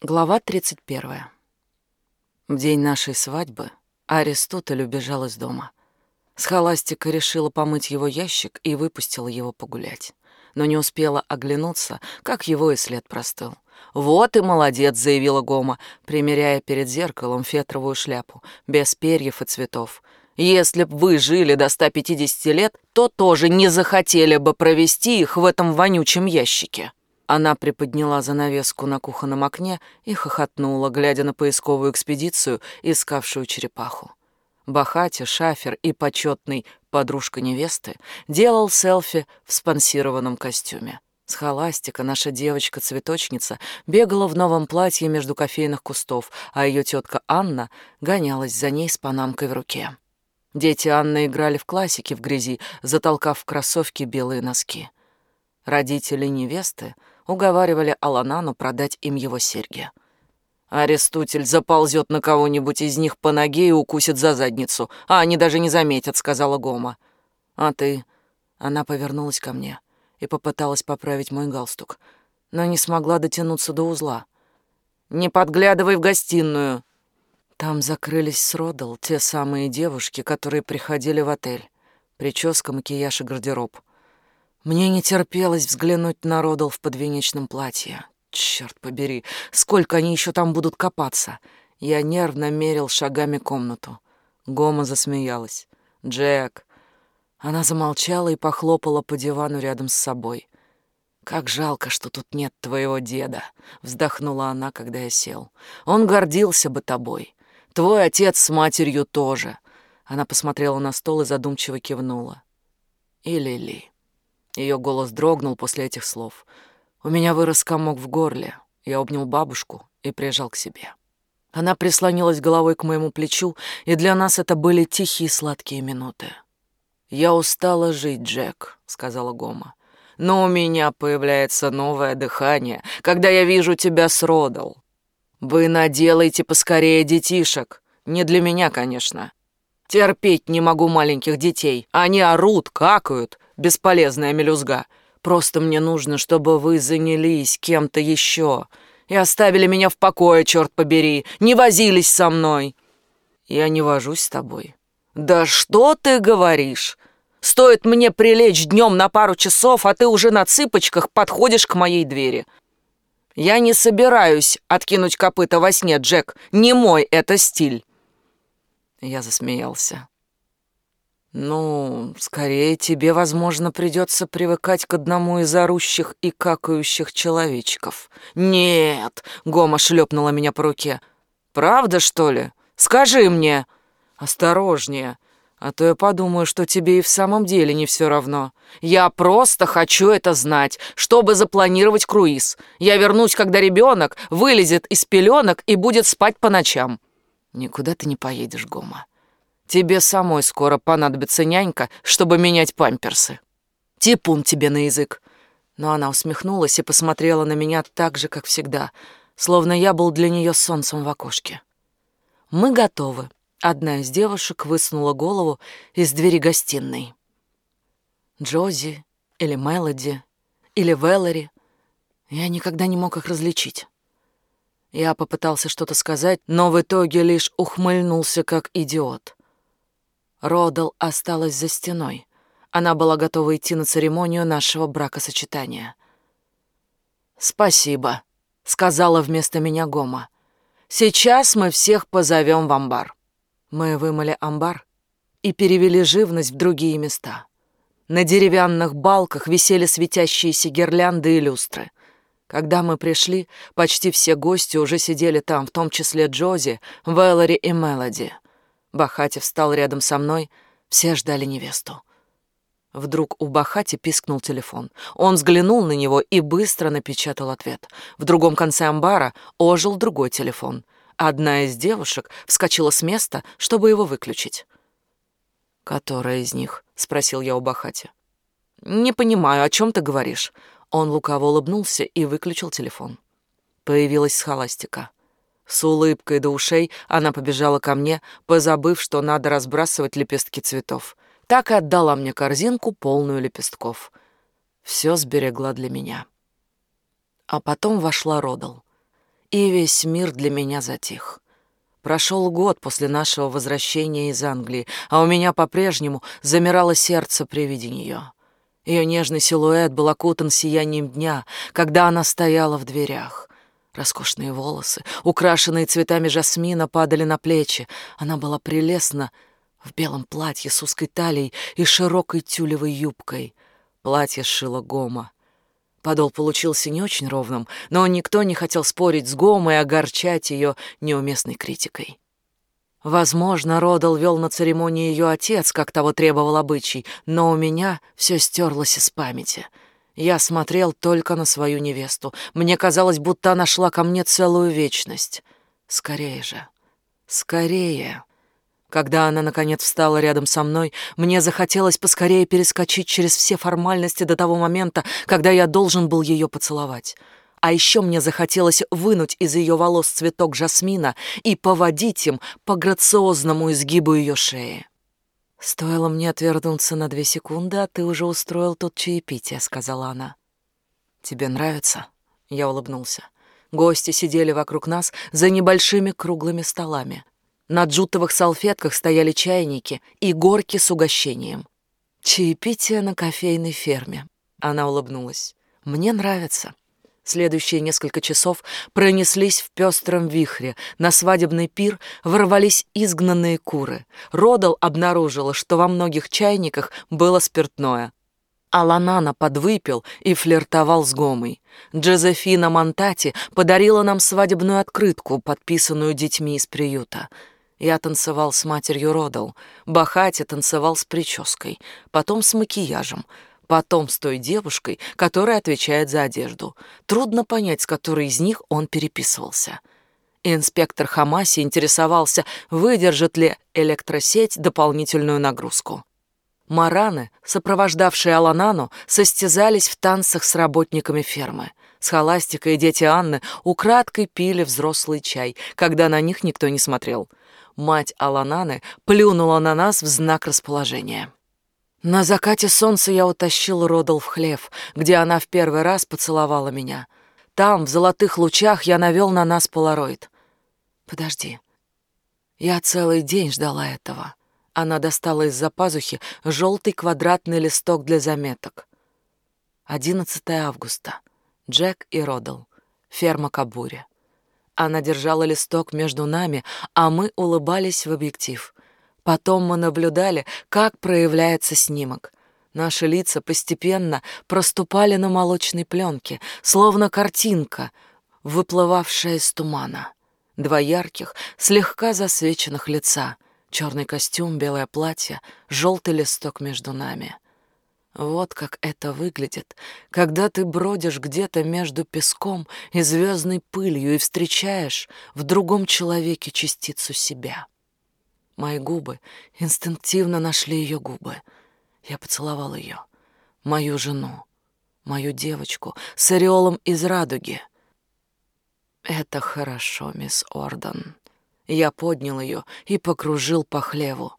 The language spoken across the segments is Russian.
Глава 31. В день нашей свадьбы Аристотель убежал из дома. Схоластика решила помыть его ящик и выпустила его погулять. Но не успела оглянуться, как его и след простыл. «Вот и молодец», — заявила Гома, примеряя перед зеркалом фетровую шляпу, без перьев и цветов. «Если б вы жили до 150 лет, то тоже не захотели бы провести их в этом вонючем ящике». Она приподняла занавеску на кухонном окне и хохотнула, глядя на поисковую экспедицию, искавшую черепаху. Бахати, шафер и почетный подружка невесты делал селфи в спонсированном костюме. Схоластика, наша девочка-цветочница, бегала в новом платье между кофейных кустов, а ее тетка Анна гонялась за ней с панамкой в руке. Дети Анны играли в классики в грязи, затолкав в кроссовки белые носки. Родители невесты уговаривали Аланану продать им его серьги. «Аристотель заползет на кого-нибудь из них по ноге и укусит за задницу, а они даже не заметят», — сказала Гома. «А ты?» Она повернулась ко мне и попыталась поправить мой галстук, но не смогла дотянуться до узла. «Не подглядывай в гостиную!» Там закрылись с Родал те самые девушки, которые приходили в отель. Прическа, макияж и гардероб. Мне не терпелось взглянуть на Родал в подвенечном платье. Черт побери, сколько они еще там будут копаться. Я нервно мерил шагами комнату. Гома засмеялась. «Джек». Она замолчала и похлопала по дивану рядом с собой. «Как жалко, что тут нет твоего деда», — вздохнула она, когда я сел. «Он гордился бы тобой. Твой отец с матерью тоже». Она посмотрела на стол и задумчиво кивнула. «И Лили». Ее голос дрогнул после этих слов. У меня вырос комок в горле. Я обнял бабушку и прижал к себе. Она прислонилась головой к моему плечу, и для нас это были тихие сладкие минуты. «Я устала жить, Джек», — сказала Гома. «Но у меня появляется новое дыхание, когда я вижу тебя с Родал. Вы наделайте поскорее детишек. Не для меня, конечно. Терпеть не могу маленьких детей. Они орут, какают, бесполезная мелюзга. Просто мне нужно, чтобы вы занялись кем-то еще и оставили меня в покое, черт побери, не возились со мной. Я не вожусь с тобой. Да что ты говоришь? Стоит мне прилечь днем на пару часов, а ты уже на цыпочках подходишь к моей двери. Я не собираюсь откинуть копыта во сне, Джек. Не мой это стиль. Я засмеялся. «Ну, скорее тебе, возможно, придется привыкать к одному из орущих и какающих человечков». «Нет!» — Гома шлепнула меня по руке. «Правда, что ли? Скажи мне!» «Осторожнее, а то я подумаю, что тебе и в самом деле не все равно. Я просто хочу это знать, чтобы запланировать круиз. Я вернусь, когда ребенок вылезет из пеленок и будет спать по ночам». «Никуда ты не поедешь, Гома». Тебе самой скоро понадобится нянька, чтобы менять памперсы. Типун тебе на язык. Но она усмехнулась и посмотрела на меня так же, как всегда, словно я был для нее солнцем в окошке. Мы готовы. Одна из девушек высунула голову из двери гостиной. Джози или Мелоди или Веллери. Я никогда не мог их различить. Я попытался что-то сказать, но в итоге лишь ухмыльнулся как идиот. Родал осталась за стеной. Она была готова идти на церемонию нашего бракосочетания. «Спасибо», — сказала вместо меня Гома. «Сейчас мы всех позовем в амбар». Мы вымыли амбар и перевели живность в другие места. На деревянных балках висели светящиеся гирлянды и люстры. Когда мы пришли, почти все гости уже сидели там, в том числе Джози, Вэллори и Мелоди — Бахати встал рядом со мной, все ждали невесту. Вдруг у Бахати пискнул телефон. Он взглянул на него и быстро напечатал ответ. В другом конце амбара ожил другой телефон. Одна из девушек вскочила с места, чтобы его выключить. «Которая из них?» — спросил я у Бахати. «Не понимаю, о чем ты говоришь?» Он лукаво улыбнулся и выключил телефон. Появилась схоластика. С улыбкой до ушей она побежала ко мне, позабыв, что надо разбрасывать лепестки цветов. Так и отдала мне корзинку, полную лепестков. Все сберегла для меня. А потом вошла Родал. и весь мир для меня затих. Прошел год после нашего возвращения из Англии, а у меня по-прежнему замирало сердце при виде нее. Ее нежный силуэт был окутан сиянием дня, когда она стояла в дверях. Роскошные волосы, украшенные цветами жасмина, падали на плечи. Она была прелестна в белом платье с узкой талией и широкой тюлевой юбкой. Платье сшила Гома. Подол получился не очень ровным, но никто не хотел спорить с Гомой и огорчать ее неуместной критикой. Возможно, Родал вел на церемонии ее отец, как того требовал обычай, но у меня все стерлось из памяти. Я смотрел только на свою невесту. Мне казалось, будто она шла ко мне целую вечность. Скорее же. Скорее. Когда она, наконец, встала рядом со мной, мне захотелось поскорее перескочить через все формальности до того момента, когда я должен был ее поцеловать. А еще мне захотелось вынуть из ее волос цветок жасмина и поводить им по грациозному изгибу ее шеи. «Стоило мне отвернуться на две секунды, а ты уже устроил тут чаепитие», — сказала она. «Тебе нравится?» — я улыбнулся. Гости сидели вокруг нас за небольшими круглыми столами. На джутовых салфетках стояли чайники и горки с угощением. «Чаепитие на кофейной ферме», — она улыбнулась. «Мне нравится». Следующие несколько часов пронеслись в пестром вихре. На свадебный пир ворвались изгнанные куры. Родал обнаружила, что во многих чайниках было спиртное. Аланана подвыпил и флиртовал с Гомой. Джозефина Монтати подарила нам свадебную открытку, подписанную детьми из приюта. Я танцевал с матерью Родал. Бахати танцевал с прической, потом с макияжем — Потом с той девушкой, которая отвечает за одежду. Трудно понять, с которой из них он переписывался. Инспектор Хамаси интересовался, выдержит ли электросеть дополнительную нагрузку. Мараны, сопровождавшие Аланану, состязались в танцах с работниками фермы. Схоластика и дети Анны украдкой пили взрослый чай, когда на них никто не смотрел. Мать Алананы плюнула на нас в знак расположения. На закате солнца я утащил Родал в хлев, где она в первый раз поцеловала меня. Там, в золотых лучах, я навел на нас полароид. Подожди. Я целый день ждала этого. Она достала из-за пазухи желтый квадратный листок для заметок. 11 августа. Джек и Родал. Ферма Кабури. Она держала листок между нами, а мы улыбались в объектив. Потом мы наблюдали, как проявляется снимок. Наши лица постепенно проступали на молочной пленке, словно картинка, выплывавшая из тумана. Два ярких, слегка засвеченных лица, черный костюм, белое платье, желтый листок между нами. Вот как это выглядит, когда ты бродишь где-то между песком и звездной пылью и встречаешь в другом человеке частицу себя. Мои губы инстинктивно нашли ее губы. Я поцеловал ее, мою жену, мою девочку с ореолом из радуги. Это хорошо, мисс Орден. Я поднял ее и покружил по хлеву.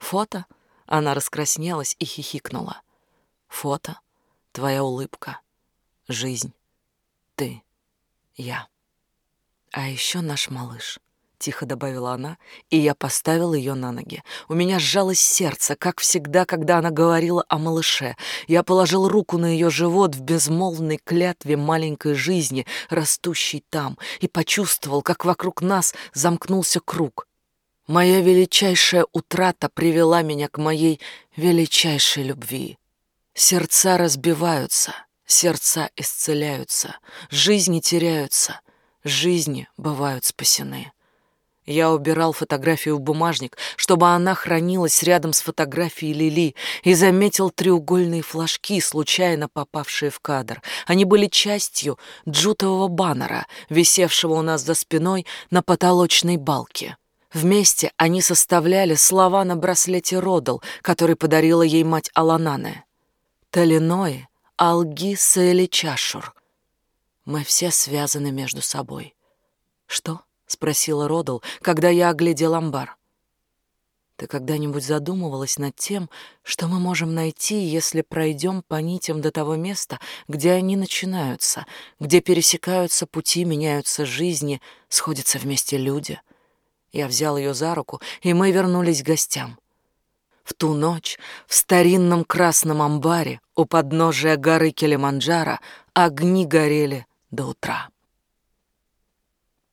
Фото? Она раскраснелась и хихикнула. Фото, твоя улыбка, жизнь, ты, я. А еще наш малыш — тихо добавила она, и я поставил ее на ноги. У меня сжалось сердце, как всегда, когда она говорила о малыше. Я положил руку на ее живот в безмолвной клятве маленькой жизни, растущей там, и почувствовал, как вокруг нас замкнулся круг. Моя величайшая утрата привела меня к моей величайшей любви. Сердца разбиваются, сердца исцеляются, жизни теряются, жизни бывают спасены. Я убирал фотографию в бумажник, чтобы она хранилась рядом с фотографией Лили, и заметил треугольные флажки, случайно попавшие в кадр. Они были частью джутового баннера, висевшего у нас за спиной на потолочной балке. Вместе они составляли слова на браслете Родал, который подарила ей мать Аланане. Талиной, Алги, Саэли Чашур. Мы все связаны между собой. Что? — спросила Родал, когда я оглядел амбар. Ты когда-нибудь задумывалась над тем, что мы можем найти, если пройдем по нитям до того места, где они начинаются, где пересекаются пути, меняются жизни, сходятся вместе люди? Я взял ее за руку, и мы вернулись к гостям. В ту ночь в старинном красном амбаре у подножия горы Килиманджаро огни горели до утра.